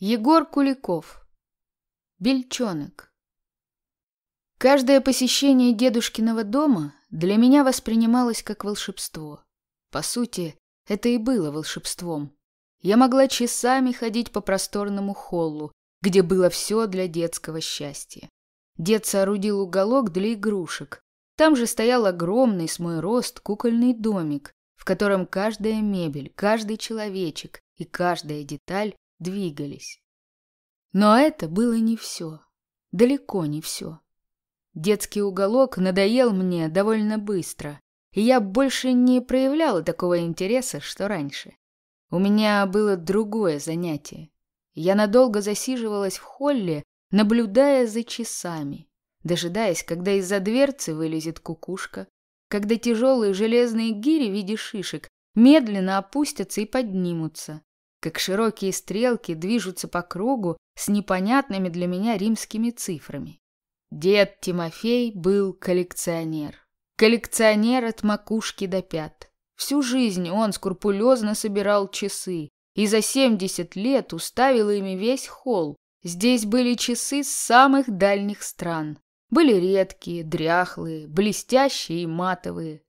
Егор Куликов. Бельчонок. Каждое посещение дедушкиного дома для меня воспринималось как волшебство. По сути, это и было волшебством. Я могла часами ходить по просторному холлу, где было все для детского счастья. Дед соорудил уголок для игрушек. Там же стоял огромный с мой рост кукольный домик, в котором каждая мебель, каждый человечек и каждая деталь двигались. Но это было не все. Далеко не все. Детский уголок надоел мне довольно быстро, и я больше не проявляла такого интереса, что раньше. У меня было другое занятие. Я надолго засиживалась в холле, наблюдая за часами, дожидаясь, когда из-за дверцы вылезет кукушка, когда тяжелые железные гири в виде шишек медленно опустятся и поднимутся, как широкие стрелки движутся по кругу с непонятными для меня римскими цифрами. Дед Тимофей был коллекционер. Коллекционер от макушки до пят. Всю жизнь он скрупулезно собирал часы и за 70 лет уставил ими весь холл. Здесь были часы с самых дальних стран. Были редкие, дряхлые, блестящие и матовые.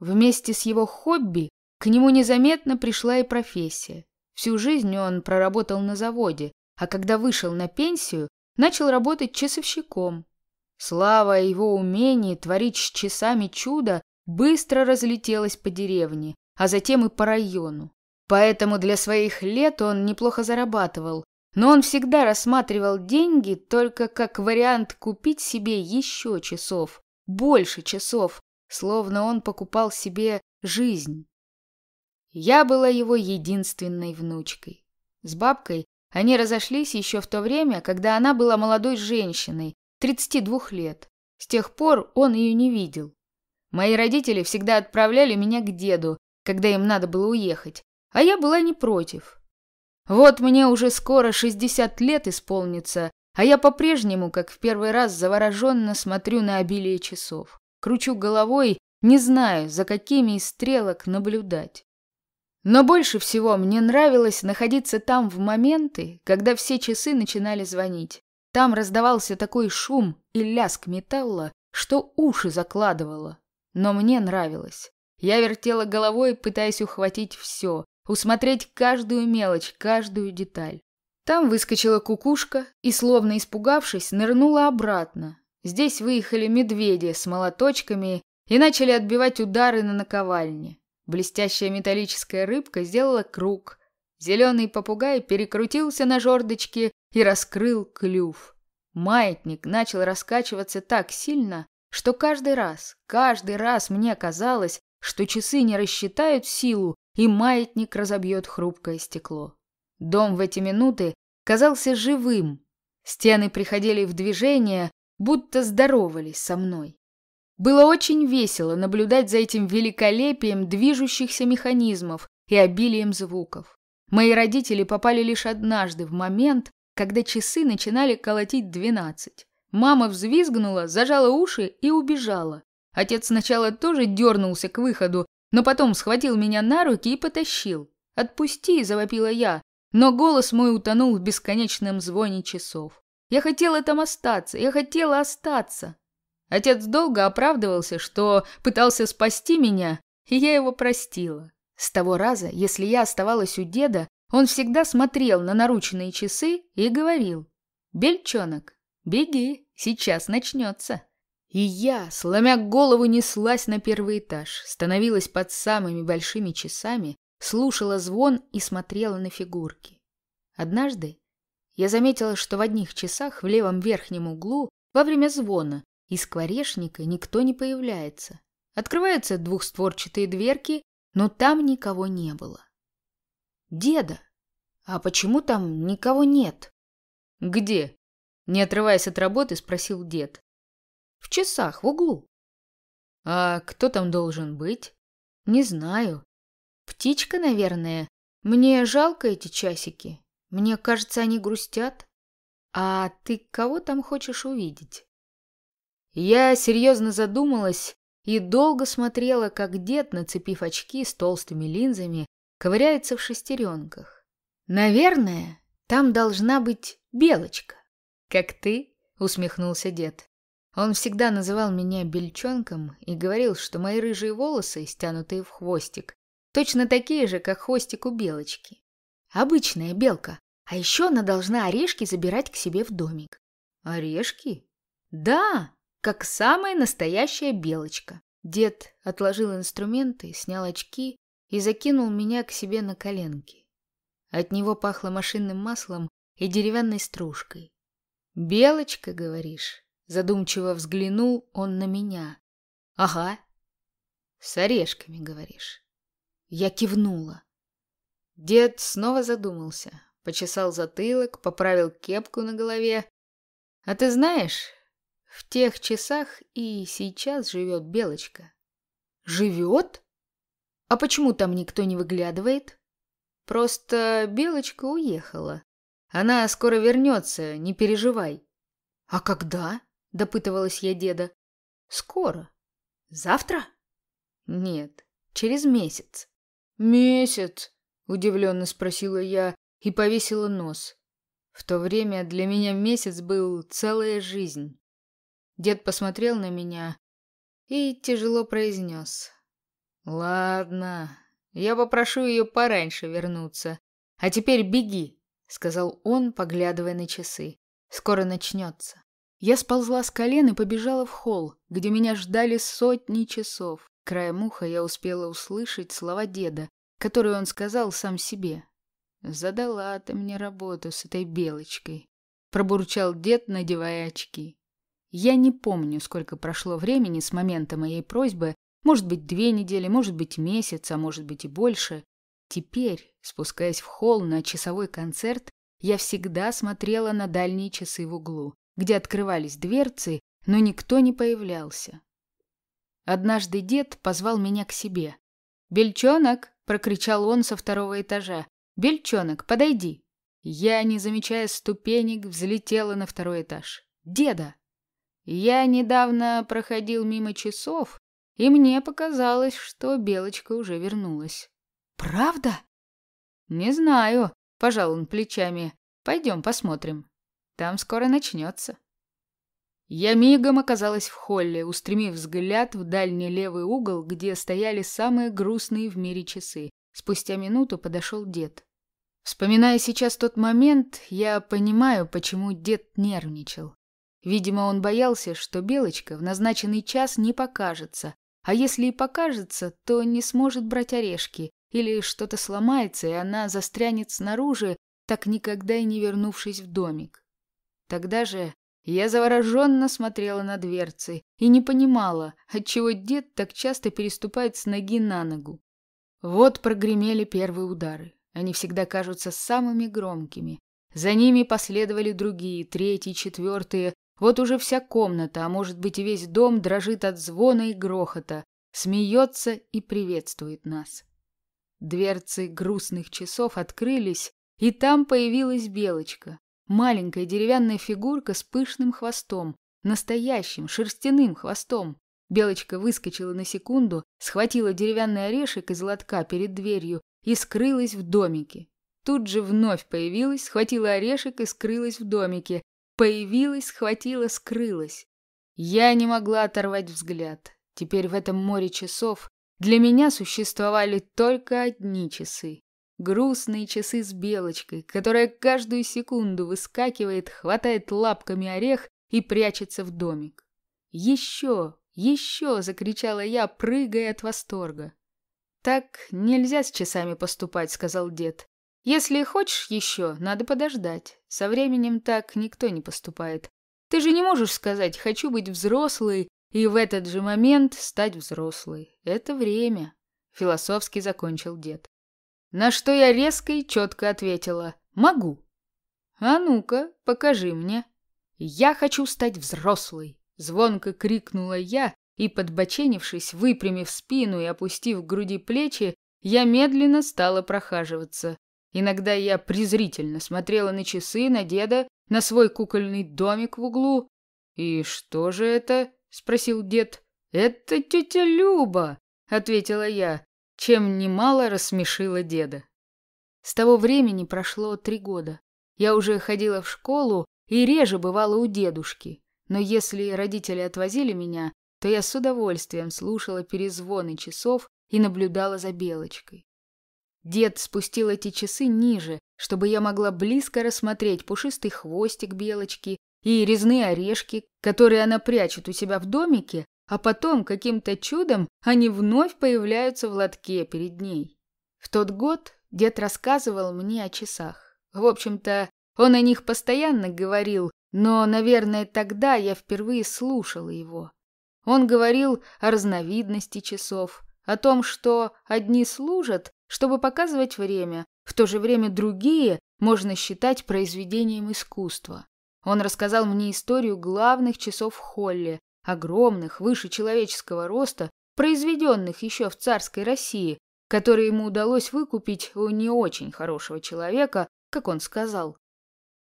Вместе с его хобби к нему незаметно пришла и профессия. Всю жизнь он проработал на заводе, а когда вышел на пенсию, начал работать часовщиком. Слава о его умении творить с часами чудо быстро разлетелась по деревне, а затем и по району. Поэтому для своих лет он неплохо зарабатывал, но он всегда рассматривал деньги только как вариант купить себе еще часов, больше часов, словно он покупал себе жизнь. Я была его единственной внучкой. С бабкой они разошлись еще в то время, когда она была молодой женщиной, 32 лет. С тех пор он ее не видел. Мои родители всегда отправляли меня к деду, когда им надо было уехать, а я была не против. Вот мне уже скоро 60 лет исполнится, а я по-прежнему, как в первый раз, завороженно смотрю на обилие часов. Кручу головой, не знаю, за какими из стрелок наблюдать. Но больше всего мне нравилось находиться там в моменты, когда все часы начинали звонить. Там раздавался такой шум и лязг металла, что уши закладывало. Но мне нравилось. Я вертела головой, пытаясь ухватить все, усмотреть каждую мелочь, каждую деталь. Там выскочила кукушка и, словно испугавшись, нырнула обратно. Здесь выехали медведи с молоточками и начали отбивать удары на наковальне. Блестящая металлическая рыбка сделала круг. Зеленый попугай перекрутился на жердочке и раскрыл клюв. Маятник начал раскачиваться так сильно, что каждый раз, каждый раз мне казалось, что часы не рассчитают силу, и маятник разобьет хрупкое стекло. Дом в эти минуты казался живым. Стены приходили в движение, будто здоровались со мной. Было очень весело наблюдать за этим великолепием движущихся механизмов и обилием звуков. Мои родители попали лишь однажды в момент, когда часы начинали колотить двенадцать. Мама взвизгнула, зажала уши и убежала. Отец сначала тоже дернулся к выходу, но потом схватил меня на руки и потащил. «Отпусти!» – завопила я, но голос мой утонул в бесконечном звоне часов. Я хотела там остаться, я хотела остаться. Отец долго оправдывался, что пытался спасти меня, и я его простила. С того раза, если я оставалась у деда, он всегда смотрел на наручные часы и говорил «Бельчонок, беги, сейчас начнется». И я, сломя голову, неслась на первый этаж, становилась под самыми большими часами, слушала звон и смотрела на фигурки. Однажды я заметила, что в одних часах в левом верхнем углу во время звона из скворечника никто не появляется. Открываются двухстворчатые дверки, но там никого не было. «Деда, а почему там никого нет?» «Где?» Не отрываясь от работы, спросил дед. «В часах, в углу». «А кто там должен быть?» «Не знаю. Птичка, наверное. Мне жалко эти часики. Мне кажется, они грустят. А ты кого там хочешь увидеть?» Я серьезно задумалась и долго смотрела, как дед, нацепив очки с толстыми линзами, ковыряется в шестеренках. Наверное, Там должна быть белочка. Как ты? Усмехнулся дед. Он всегда называл меня бельчонком и говорил, что мои рыжие волосы, стянутые в хвостик, точно такие же, как хвостик у белочки. Обычная белка. А еще она должна орешки забирать к себе в домик. Орешки? Да, как самая настоящая белочка. Дед отложил инструменты, снял очки и закинул меня к себе на коленки. От него пахло машинным маслом и деревянной стружкой. «Белочка, говоришь?» Задумчиво взглянул он на меня. «Ага». «С орешками, говоришь?» Я кивнула. Дед снова задумался, почесал затылок, поправил кепку на голове. «А ты знаешь, в тех часах и сейчас живет Белочка». «Живет?» А почему там никто не выглядывает? Просто Белочка уехала. Она скоро вернется, не переживай. А когда? Допытывалась я деда. Скоро. Завтра? Нет, через месяц. Месяц? Удивленно спросила я и повесила нос. В то время для меня месяц был целая жизнь. Дед посмотрел на меня и тяжело произнес. Ладно, я попрошу ее пораньше вернуться. А теперь беги, сказал он, поглядывая на часы. Скоро начнется. Я сползла с колен и побежала в холл, где меня ждали сотни часов. Краем уха я успела услышать слова деда, которые он сказал сам себе. «Задала ты мне работу с этой белочкой», — пробурчал дед, надевая очки. Я не помню, сколько прошло времени с момента моей просьбы, может быть, две недели, может быть, месяц, а может быть и больше. Теперь, спускаясь в холл на часовой концерт, я всегда смотрела на дальние часы в углу, где открывались дверцы, но никто не появлялся. Однажды дед позвал меня к себе. «Бельчонок!» — прокричал он со второго этажа. «Бельчонок, подойди!» Я, не замечая ступенек, взлетела на второй этаж. «Деда!» Я недавно проходил мимо часов и мне показалось, что Белочка уже вернулась. «Правда?» «Не знаю», — пожал он плечами. «Пойдем посмотрим. Там скоро начнется». Я мигом оказалась в холле, устремив взгляд в дальний левый угол, где стояли самые грустные в мире часы. Спустя минуту подошел дед. Вспоминая сейчас тот момент, я понимаю, почему дед нервничал. Видимо, он боялся, что Белочка в назначенный час не покажется, а если и покажется, то не сможет брать орешки, или что-то сломается, и она застрянет снаружи, так никогда и не вернувшись в домик. Тогда же я завороженно смотрела на дверцы и не понимала, отчего дед так часто переступает с ноги на ногу. Вот прогремели первые удары. Они всегда кажутся самыми громкими. За ними последовали другие, третьи, четвертые, вот уже вся комната, а может быть и весь дом дрожит от звона и грохота, смеется и приветствует нас. Дверцы грустных часов открылись, и там появилась белочка, маленькая деревянная фигурка с пышным хвостом, настоящим шерстяным хвостом. Белочка выскочила на секунду, схватила деревянный орешек из лотка перед дверью и скрылась в домике. Тут же вновь появилась, схватила орешек и скрылась в домике, Появилась, схватила, скрылась. Я не могла оторвать взгляд. Теперь в этом море часов для меня существовали только одни часы. Грустные часы с белочкой, которая каждую секунду выскакивает, хватает лапками орех и прячется в домик. «Еще! Еще!» — закричала я, прыгая от восторга. «Так нельзя с часами поступать», — сказал дед. Если хочешь еще, надо подождать. Со временем так никто не поступает. Ты же не можешь сказать «хочу быть взрослой» и в этот же момент стать взрослой. Это время, — философски закончил дед. На что я резко и четко ответила «могу». «А ну-ка, покажи мне». «Я хочу стать взрослой!» — звонко крикнула я, и, подбоченившись, выпрямив спину и опустив к груди плечи, я медленно стала прохаживаться. Иногда я презрительно смотрела на часы, на деда, на свой кукольный домик в углу. «И что же это?» — спросил дед. «Это тетя Люба», — ответила я, чем немало рассмешила деда. С того времени прошло три года. я уже ходила в школу и реже бывала у дедушки. Но если родители отвозили меня, то я с удовольствием слушала перезвоны часов и наблюдала за Белочкой. Дед спустил эти часы ниже, чтобы я могла близко рассмотреть пушистый хвостик Белочки и резные орешки, которые она прячет у себя в домике, а потом каким-то чудом они вновь появляются в лотке перед ней. В тот год дед рассказывал мне о часах. В общем-то, он о них постоянно говорил, но, наверное, тогда я впервые слушала его. Он говорил о разновидности часов, о том, что одни служат, чтобы показывать время, в то же время другие можно считать произведением искусства. Он рассказал мне историю главных часов в Холле, огромных, выше человеческого роста, произведенных еще в царской России, которые ему удалось выкупить у не очень хорошего человека, как он сказал.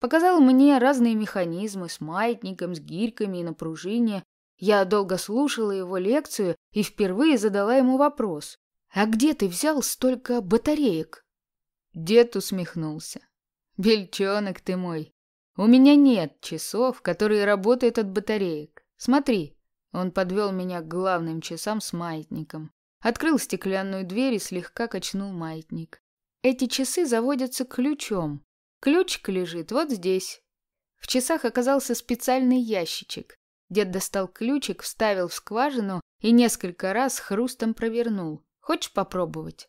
Показал мне разные механизмы с маятником, с гирьками и на пружине. Я долго слушала его лекцию и впервые задала ему вопрос. «А где ты взял столько батареек?» Дед усмехнулся. «Бельчонок ты мой, у меня нет часов, которые работают от батареек. Смотри». Он подвел меня к главным часам с маятником. Открыл стеклянную дверь и слегка качнул маятник. Эти часы заводятся ключом. Ключик лежит вот здесь. В часах оказался специальный ящичек. Дед достал ключик, вставил в скважину и несколько раз хрустом провернул. Хочешь попробовать?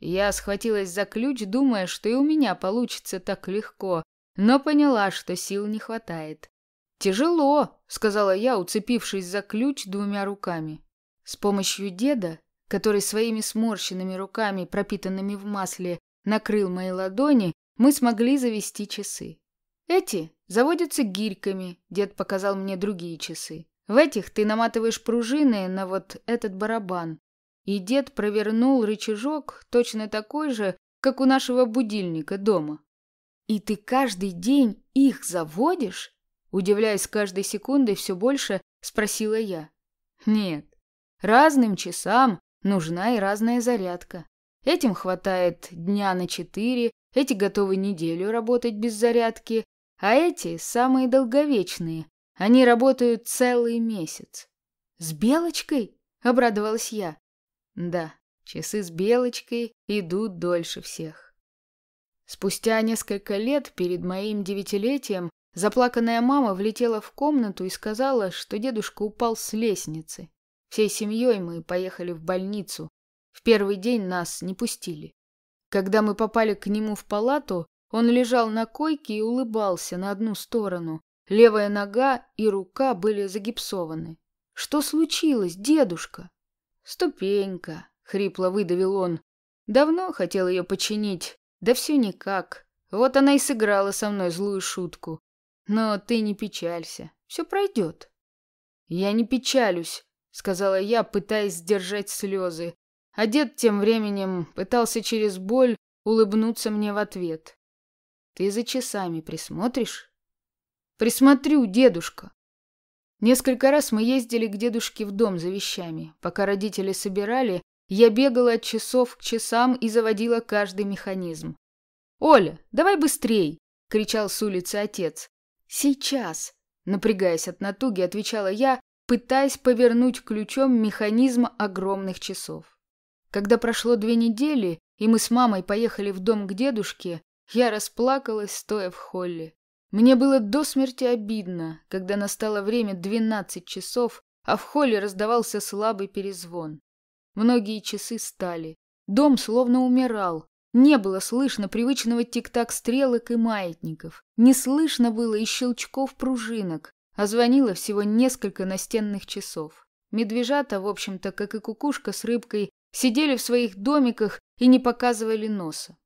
Я схватилась за ключ, думая, что и у меня получится так легко, но поняла, что сил не хватает. «Тяжело», — сказала я, уцепившись за ключ двумя руками. С помощью деда, который своими сморщенными руками, пропитанными в масле, накрыл мои ладони, мы смогли завести часы. Эти заводятся гирьками, дед показал мне другие часы. В этих ты наматываешь пружины на вот этот барабан. И дед провернул рычажок, точно такой же, как у нашего будильника дома. И ты каждый день их заводишь? Удивляясь каждой секундой все больше, спросила я. Нет, разным часам нужна и разная зарядка. Этим хватает дня на четыре, эти готовы неделю работать без зарядки, а эти самые долговечные. Они работают целый месяц. С белочкой? Обрадовалась я. Да, часы с белочкой идут дольше всех. Спустя несколько лет перед моим девятилетием заплаканная мама влетела в комнату и сказала, что дедушка упал с лестницы. Всей семьей мы поехали в больницу. В первый день нас не пустили. Когда мы попали к нему в палату, он лежал на койке и улыбался на одну сторону. Левая нога и рука были загипсованы. «Что случилось, дедушка?» «Ступенька», — хрипло выдавил он. «Давно хотел ее починить, да все никак. Вот она и сыграла со мной злую шутку. Но ты не печалься, все пройдет». «Я не печалюсь», — сказала я, пытаясь сдержать слезы. А дед тем временем пытался через боль улыбнуться мне в ответ. «Ты за часами присмотришь?» «Присмотрю, дедушка». Несколько раз мы ездили к дедушке в дом за вещами. Пока родители собирали, я бегала от часов к часам и заводила каждый механизм. «Оля, давай быстрей!» — кричал с улицы отец. «Сейчас!» — напрягаясь от натуги, отвечала я, пытаясь повернуть ключом механизм огромных часов. Когда прошло две недели, и мы с мамой поехали в дом к дедушке, я расплакалась, стоя в холле. Мне было до смерти обидно, когда настало время двенадцать часов, а в холле раздавался слабый перезвон. Многие часы стали. Дом словно умирал. Не было слышно привычного тик-так стрелок и маятников. Не слышно было и щелчков пружинок, а звонило всего несколько настенных часов. Медвежата, в общем-то, как и кукушка с рыбкой, сидели в своих домиках и не показывали носа.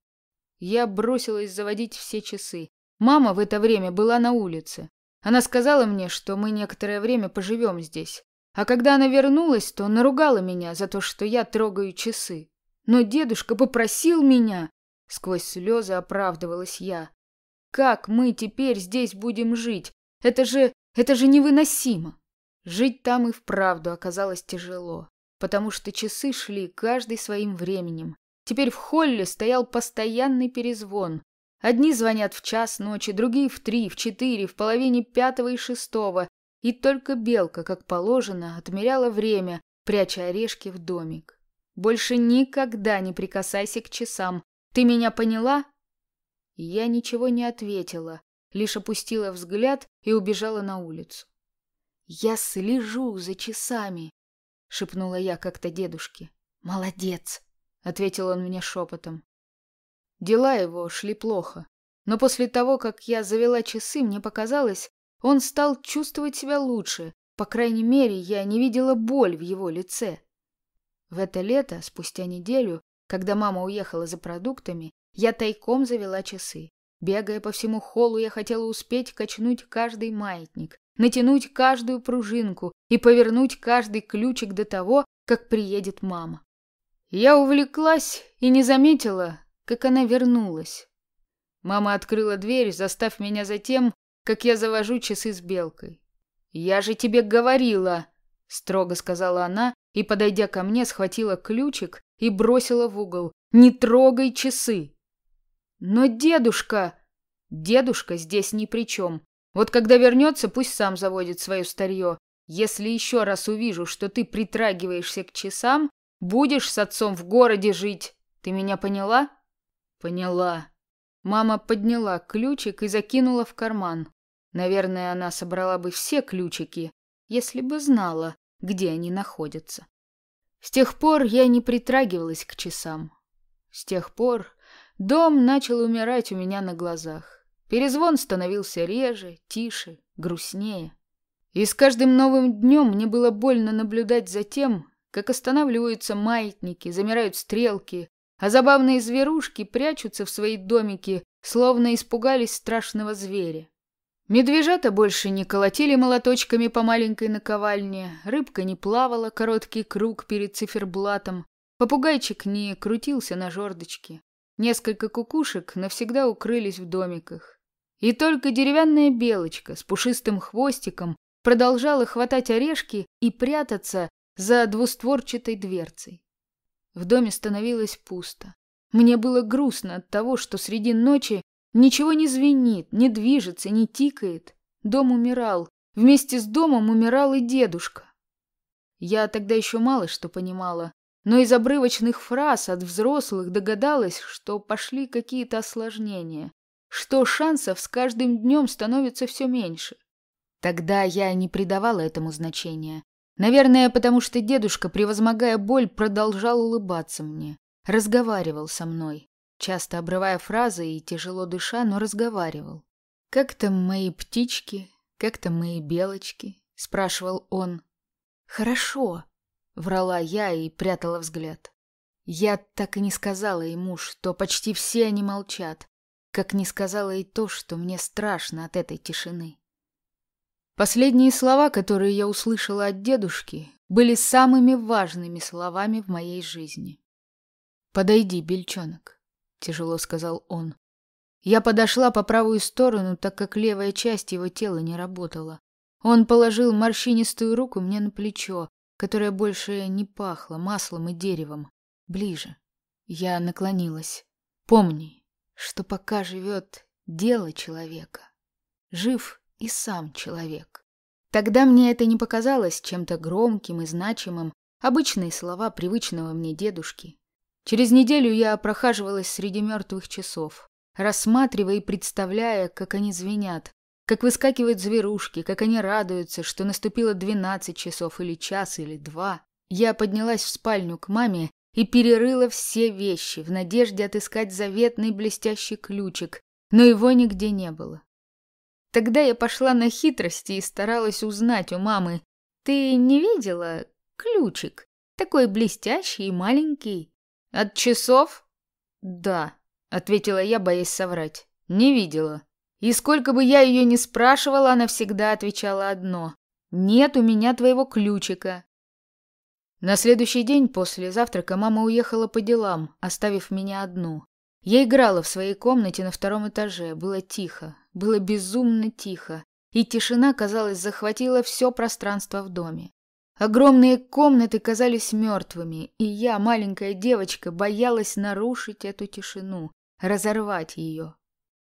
Я бросилась заводить все часы. Мама в это время была на улице. Она сказала мне, что мы некоторое время поживем здесь. А когда она вернулась, то наругала меня за то, что я трогаю часы. Но дедушка попросил меня. Сквозь слезы оправдывалась я. Как мы теперь здесь будем жить? Это же... это же невыносимо. Жить там и вправду оказалось тяжело потому что часы шли каждый своим временем. Теперь в холле стоял постоянный перезвон. Одни звонят в час ночи, другие в три, в четыре, в половине пятого и шестого. И только белка, как положено, отмеряла время, пряча орешки в домик. Больше никогда не прикасайся к часам. Ты меня поняла? Я ничего не ответила, лишь опустила взгляд и убежала на улицу. Я слежу за часами, шепнула я как-то дедушке. Молодец, ответил он мне шепотом. Дела его шли плохо. Но после того, как я завела часы, мне показалось, он стал чувствовать себя лучше. По крайней мере, я не видела боль в его лице. В это лето, спустя неделю, когда мама уехала за продуктами, я тайком завела часы. Бегая по всему холлу, я хотела успеть качнуть каждый маятник, натянуть каждую пружинку и повернуть каждый ключик до того, как приедет мама. Я увлеклась и не заметила, как она вернулась. Мама открыла дверь, заставив меня за тем, как я завожу часы с белкой. «Я же тебе говорила!» — строго сказала она и, подойдя ко мне, схватила ключик и бросила в угол. «Не трогай часы!» «Но дедушка...» «Дедушка здесь ни при чем. Вот когда вернется, пусть сам заводит свое старье. Если еще раз увижу, что ты притрагиваешься к часам, будешь с отцом в городе жить. Ты меня поняла?» Поняла. Мама подняла ключик и закинула в карман. Наверное, она собрала бы все ключики, если бы знала, где они находятся. С тех пор я не притрагивалась к часам. С тех пор дом начал умирать у меня на глазах. Перезвон становился реже, тише, грустнее. И с каждым новым днем мне было больно наблюдать за тем, как останавливаются маятники, замирают стрелки, а забавные зверушки прячутся в свои домики, словно испугались страшного зверя. Медвежата больше не колотили молоточками по маленькой наковальне, рыбка не плавала короткий круг перед циферблатом, попугайчик не крутился на жердочке. Несколько кукушек навсегда укрылись в домиках. И только деревянная белочка с пушистым хвостиком продолжала хватать орешки и прятаться за двустворчатой дверцей. В доме становилось пусто. Мне было грустно от того, что среди ночи ничего не звенит, не движется, не тикает. Дом умирал. Вместе с домом умирал и дедушка. Я тогда еще мало что понимала, но из обрывочных фраз от взрослых догадалась, что пошли какие-то осложнения, что шансов с каждым днем становится все меньше. Тогда я не придавала этому значения. Наверное, потому что дедушка, превозмогая боль, продолжал улыбаться мне. Разговаривал со мной, часто обрывая фразы и тяжело дыша, но разговаривал. «Как там мои птички? Как там мои белочки?» — спрашивал он. «Хорошо», — врала я и прятала взгляд. Я так и не сказала ему, что почти все они молчат, как не сказала и то, что мне страшно от этой тишины. Последние слова, которые я услышала от дедушки, были самыми важными словами в моей жизни. «Подойди, бельчонок», — тяжело сказал он. Я подошла по правую сторону, так как левая часть его тела не работала. Он положил морщинистую руку мне на плечо, которое больше не пахло маслом и деревом. Ближе. Я наклонилась. Помни, что пока живет дело человека, жив и сам человек. Тогда мне это не показалось чем-то громким и значимым, обычные слова привычного мне дедушки. Через неделю я прохаживалась среди мертвых часов, рассматривая и представляя, как они звенят, как выскакивают зверушки, как они радуются, что наступило двенадцать часов или час или два. Я поднялась в спальню к маме и перерыла все вещи в надежде отыскать заветный блестящий ключик, но его нигде не было. Тогда я пошла на хитрости и старалась узнать у мамы. «Ты не видела ключик? Такой блестящий и маленький. От часов?» «Да», — ответила я, боясь соврать. «Не видела». И сколько бы я ее ни спрашивала, она всегда отвечала одно. «Нет у меня твоего ключика». На следующий день после завтрака мама уехала по делам, оставив меня одну. Я играла в своей комнате на втором этаже, было тихо, было безумно тихо, и тишина, казалось, захватила все пространство в доме. Огромные комнаты казались мертвыми, и я, маленькая девочка, боялась нарушить эту тишину, разорвать ее.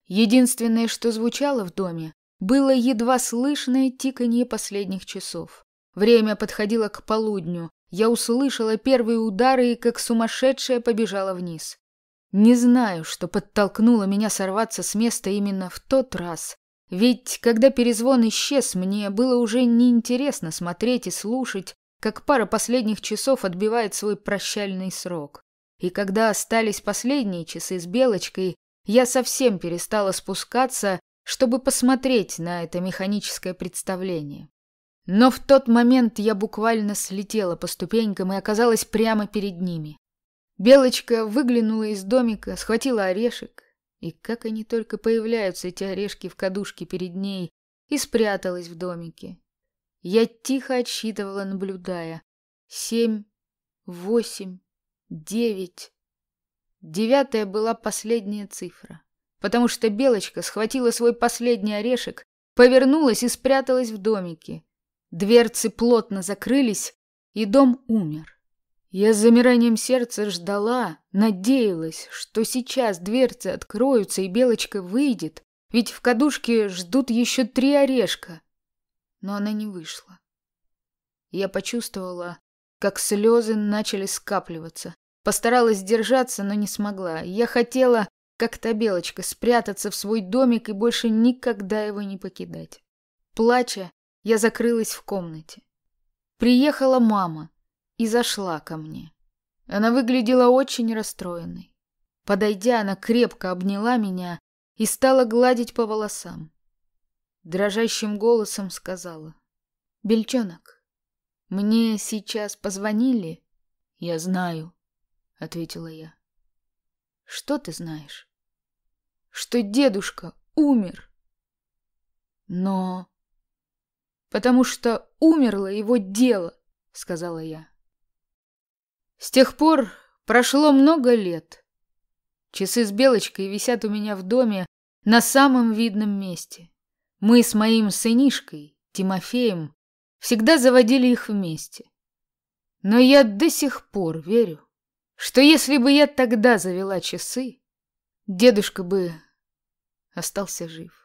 Единственное, что звучало в доме, было едва слышное тиканье последних часов. Время подходило к полудню. Я услышала первые удары и как сумасшедшая побежала вниз. Не знаю, что подтолкнуло меня сорваться с места именно в тот раз. Ведь, когда перезвон исчез, мне было уже неинтересно смотреть и слушать, как пара последних часов отбивает свой прощальный срок. И когда остались последние часы с Белочкой, я совсем перестала спускаться, чтобы посмотреть на это механическое представление. Но в тот момент я буквально слетела по ступенькам и оказалась прямо перед ними. Белочка выглянула из домика, схватила орешек, и как они только появляются, эти орешки в кадушке перед ней, и спряталась в домике. Я тихо отсчитывала, наблюдая. Семь, восемь, девять. Девятая была последняя цифра, потому что Белочка схватила свой последний орешек, повернулась и спряталась в домике. Дверцы плотно закрылись, и дом умер. Я с замиранием сердца ждала, надеялась, что сейчас дверцы откроются и Белочка выйдет, ведь в кадушке ждут еще три орешка. Но она не вышла. Я почувствовала, как слезы начали скапливаться. Постаралась держаться, но не смогла. Я хотела, как та Белочка, спрятаться в свой домик и больше никогда его не покидать. Плача, я закрылась в комнате. Приехала мама и зашла ко мне. Она выглядела очень расстроенной. Подойдя, она крепко обняла меня и стала гладить по волосам. Дрожащим голосом сказала. «Бельчонок, мне сейчас позвонили?» «Я знаю», — ответила я. «Что ты знаешь?» «Что дедушка умер». «Но...» «Потому что умерло его дело», — сказала я. С тех пор прошло много лет. Часы с Белочкой висят у меня в доме на самом видном месте. Мы с моим сынишкой, Тимофеем, всегда заводили их вместе. Но я до сих пор верю, что если бы я тогда завела часы, дедушка бы остался жив.